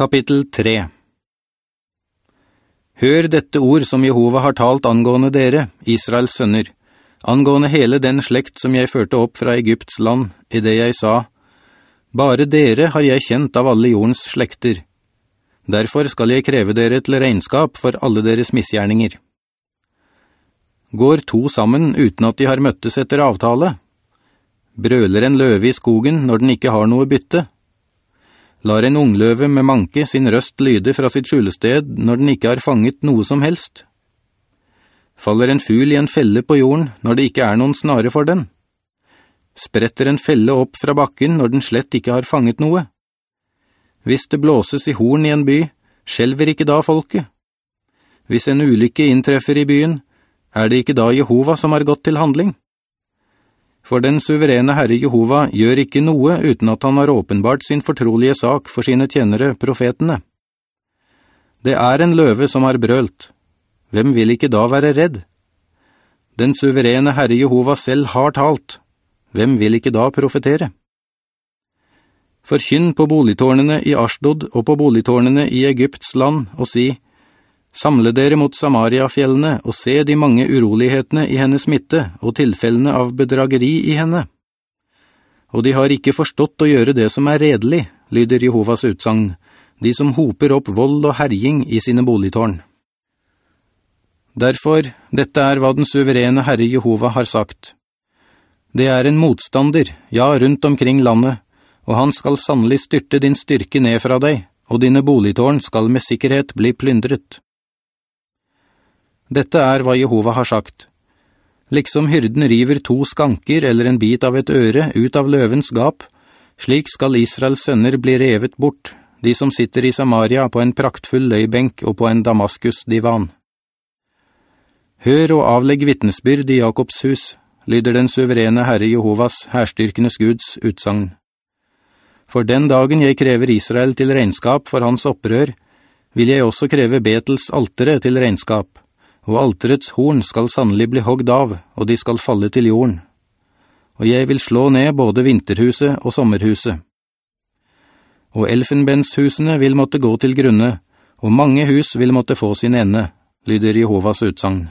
Kapittel 3 Hør dette ord som Jehova har talt angående dere, Israels sønner, angående hele den slekt som jeg førte opp fra Egypts land, i det jeg sa, «Bare dere har jeg kjent av alle jordens slekter. Derfor skal jeg kreve dere til regnskap for alle deres misgjerninger.» Går to sammen uten at de har møttes etter avtale? Brøler en løve i skogen når den ikke har noe bytte? Lar en ungløve med manke sin røst lyde fra sitt skjulested når den ikke har fanget noe som helst? Faller en ful i en felle på jorden når det ikke er noen snare for den? Spretter en felle opp fra bakken når den slett ikke har fanget noe? Hvis det blåses i horn i en by, skjelver ikke da folket? Hvis en ulykke inntreffer i byen, er det ikke da Jehova som har gått til handling? For den suverene Herre Jehova gjør ikke noe uten at han har åpenbart sin fortrolige sak for sine tjenere, profetene. Det er en løve som har brølt. Hvem vil ikke da være redd? Den suverene Herre Jehova selv har talt. Hvem vil ikke da profetere? Forkynn på boligtårnene i Ashdod og på boligtårnene i Egypts land og si, Samle dere mot Samaria-fjellene og se de mange urolighetene i hennes midte og tilfellene av bedrageri i henne. Og de har ikke forstått å gjøre det som er redelig, lyder Jehovas utsang, de som hoper opp vold og herjing i sine boligtårn. Derfor, dette er hva den suverene Herre Jehova har sagt. Det er en motstander, ja, rundt omkring landet, og han skal sannelig styrte din styrke ned fra deg, og dine boligtårn skal med sikkerhet bli plyndret. Dette er hva Jehova har sagt. Liksom hyrden river to skanker eller en bit av et øre ut av løvens gap, slik skal Israels sønner bli revet bort, de som sitter i Samaria på en praktfull løybenk og på en Damaskus-divan. Hør og avlegg vittnesbyrd i Jakobs hus, lyder den suverene Herre Jehovas, herstyrkenes Guds, utsagn. For den dagen jeg krever Israel til regnskap for hans opprør, vil jeg også kreve Betels altere til regnskap, og alterets horn skal sannelig bli hogd av, og de skal falle til jorden. Og jeg vil slå ned både vinterhuset og sommerhuset. Og elfenbenshusene vil måtte gå til grunne, og mange hus vil måtte få sin ende, lyder Jehovas utsagn.